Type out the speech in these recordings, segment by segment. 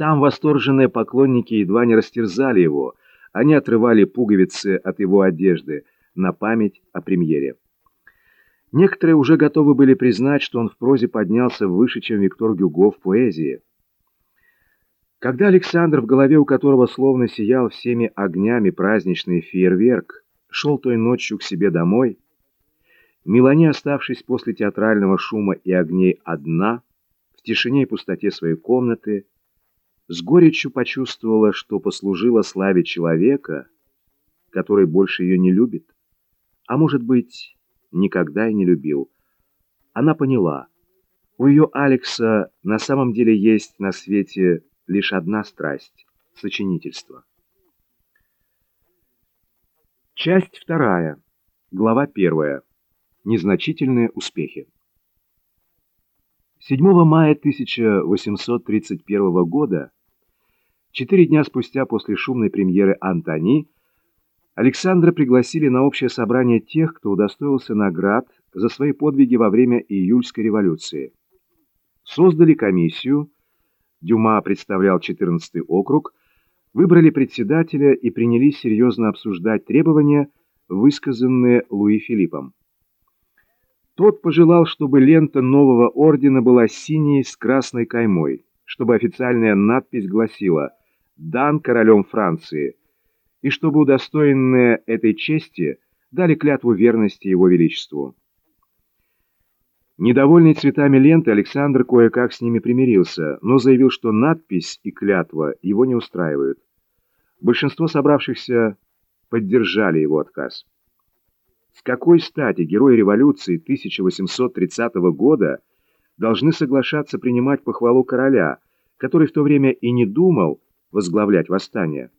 Там восторженные поклонники едва не растерзали его, они отрывали пуговицы от его одежды на память о премьере. Некоторые уже готовы были признать, что он в прозе поднялся выше, чем Виктор Гюго в поэзии. Когда Александр, в голове у которого словно сиял всеми огнями праздничный фейерверк, шел той ночью к себе домой, Мелани, оставшись после театрального шума и огней одна, в тишине и пустоте своей комнаты, с горечью почувствовала, что послужила славе человека, который больше ее не любит, а может быть, никогда и не любил. Она поняла, у ее Алекса на самом деле есть на свете лишь одна страсть — сочинительство. Часть вторая, глава первая. Незначительные успехи. 7 мая 1831 года, четыре дня спустя после шумной премьеры «Антони», Александра пригласили на общее собрание тех, кто удостоился наград за свои подвиги во время июльской революции. Создали комиссию, Дюма представлял 14-й округ, выбрали председателя и принялись серьезно обсуждать требования, высказанные Луи Филиппом. Тот пожелал, чтобы лента нового ордена была синей с красной каймой, чтобы официальная надпись гласила «Дан королем Франции», и чтобы удостоенные этой чести дали клятву верности его величеству. Недовольный цветами ленты, Александр кое-как с ними примирился, но заявил, что надпись и клятва его не устраивают. Большинство собравшихся поддержали его отказ. С какой стати герои революции 1830 года должны соглашаться принимать похвалу короля, который в то время и не думал возглавлять восстание?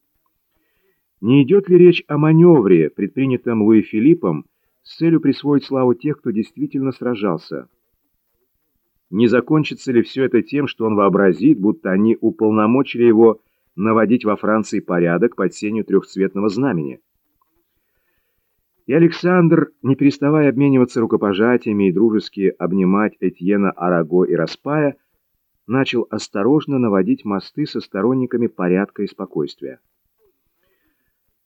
Не идет ли речь о маневре, предпринятом Луи Филиппом, с целью присвоить славу тех, кто действительно сражался? Не закончится ли все это тем, что он вообразит, будто они уполномочили его наводить во Франции порядок под сенью трехцветного знамени? И Александр, не переставая обмениваться рукопожатиями и дружески обнимать Этьена Араго и Распая, начал осторожно наводить мосты со сторонниками порядка и спокойствия.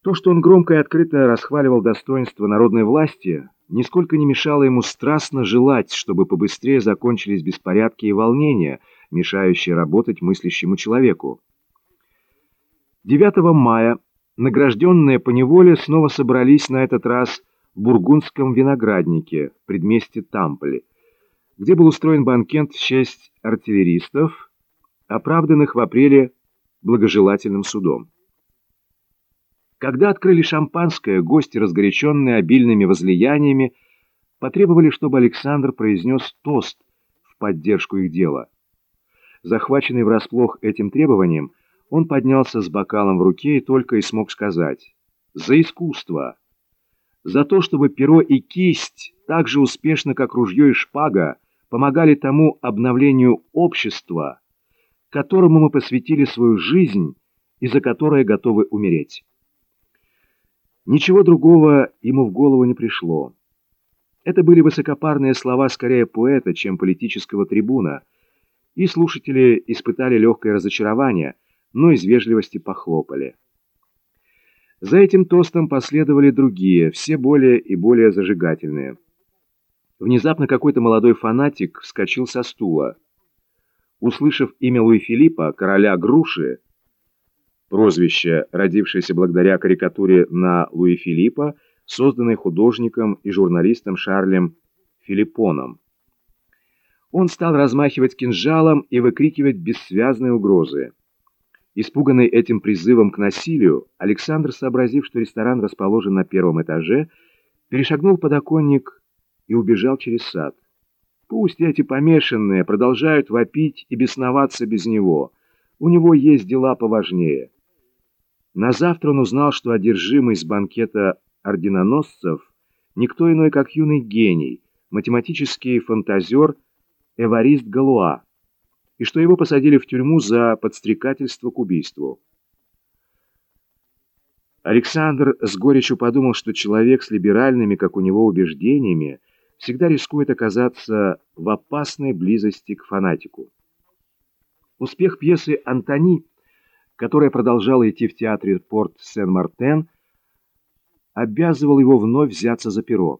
То, что он громко и открыто расхваливал достоинство народной власти, нисколько не мешало ему страстно желать, чтобы побыстрее закончились беспорядки и волнения, мешающие работать мыслящему человеку. 9 мая Награжденные по неволе снова собрались на этот раз в бургундском винограднике в предместе Тамполи, где был устроен банкет в честь артиллеристов, оправданных в апреле благожелательным судом. Когда открыли шампанское, гости, разгоряченные обильными возлияниями, потребовали, чтобы Александр произнес тост в поддержку их дела. Захваченный врасплох этим требованием, он поднялся с бокалом в руке и только и смог сказать «За искусство!» За то, чтобы перо и кисть так же успешно, как ружье и шпага, помогали тому обновлению общества, которому мы посвятили свою жизнь и за которое готовы умереть. Ничего другого ему в голову не пришло. Это были высокопарные слова скорее поэта, чем политического трибуна, и слушатели испытали легкое разочарование – но из вежливости похлопали. За этим тостом последовали другие, все более и более зажигательные. Внезапно какой-то молодой фанатик вскочил со стула. Услышав имя Луи Филиппа, короля груши, прозвище, родившееся благодаря карикатуре на Луи Филиппа, созданной художником и журналистом Шарлем Филиппоном. Он стал размахивать кинжалом и выкрикивать бессвязные угрозы. Испуганный этим призывом к насилию, Александр, сообразив, что ресторан расположен на первом этаже, перешагнул подоконник и убежал через сад. Пусть эти помешанные продолжают вопить и бесноваться без него. У него есть дела поважнее. На завтра он узнал, что одержимый с банкета орденоносцев никто иной, как юный гений, математический фантазер Эварист Галуа и что его посадили в тюрьму за подстрекательство к убийству. Александр с горечью подумал, что человек с либеральными, как у него, убеждениями всегда рискует оказаться в опасной близости к фанатику. Успех пьесы «Антони», которая продолжала идти в театре «Порт Сен-Мартен», обязывал его вновь взяться за перо.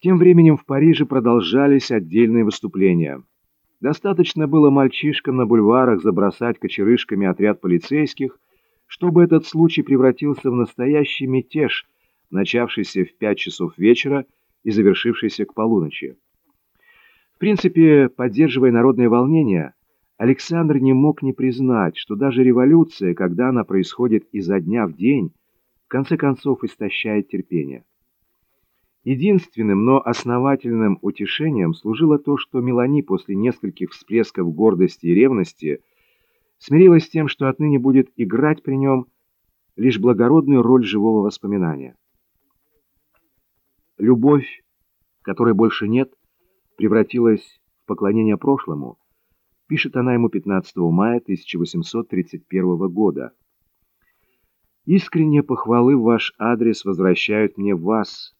Тем временем в Париже продолжались отдельные выступления. Достаточно было мальчишкам на бульварах забросать кочерышками отряд полицейских, чтобы этот случай превратился в настоящий мятеж, начавшийся в пять часов вечера и завершившийся к полуночи. В принципе, поддерживая народное волнение, Александр не мог не признать, что даже революция, когда она происходит изо дня в день, в конце концов истощает терпение. Единственным, но основательным утешением служило то, что Мелани после нескольких всплесков гордости и ревности смирилась с тем, что отныне будет играть при нем лишь благородную роль живого воспоминания. Любовь, которой больше нет, превратилась в поклонение прошлому, пишет она ему 15 мая 1831 года. «Искренние похвалы в ваш адрес возвращают мне вас.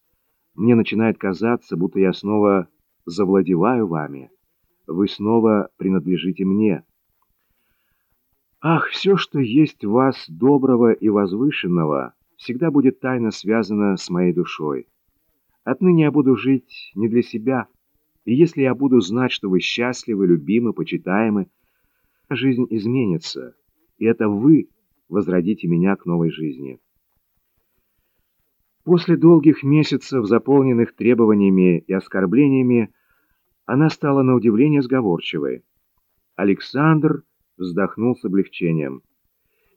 Мне начинает казаться, будто я снова завладеваю вами. Вы снова принадлежите мне». Ах, все, что есть в вас доброго и возвышенного, всегда будет тайно связано с моей душой. Отныне я буду жить не для себя, и если я буду знать, что вы счастливы, любимы, почитаемы, жизнь изменится, и это вы возродите меня к новой жизни. После долгих месяцев, заполненных требованиями и оскорблениями, она стала на удивление сговорчивой. Александр вздохнул с облегчением.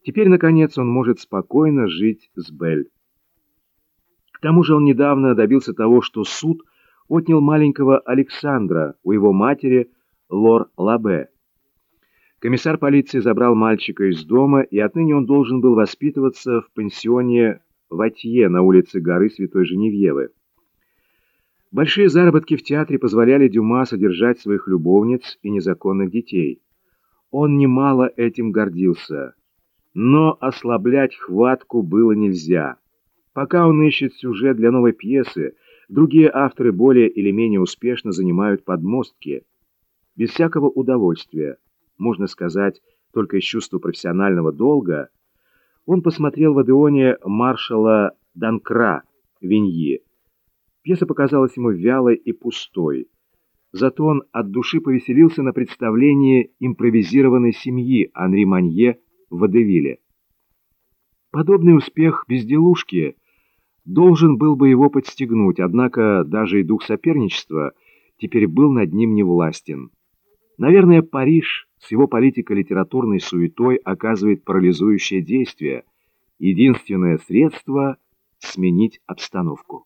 Теперь, наконец, он может спокойно жить с Бель. К тому же он недавно добился того, что суд отнял маленького Александра у его матери Лор Лабе. Комиссар полиции забрал мальчика из дома, и отныне он должен был воспитываться в пансионе Ватье на улице горы Святой Женевьевы. Большие заработки в театре позволяли Дюма содержать своих любовниц и незаконных детей. Он немало этим гордился, но ослаблять хватку было нельзя. Пока он ищет сюжет для новой пьесы, Другие авторы более или менее успешно занимают подмостки. Без всякого удовольствия, можно сказать, только из чувства профессионального долга, он посмотрел в Адеоне маршала Данкра Виньи. Пьеса показалась ему вялой и пустой. Зато он от души повеселился на представлении импровизированной семьи Анри Манье в Водевиле. Подобный успех безделушки – должен был бы его подстегнуть, однако даже и дух соперничества теперь был над ним невластен. Наверное, Париж с его политико-литературной суетой оказывает парализующее действие, единственное средство — сменить обстановку.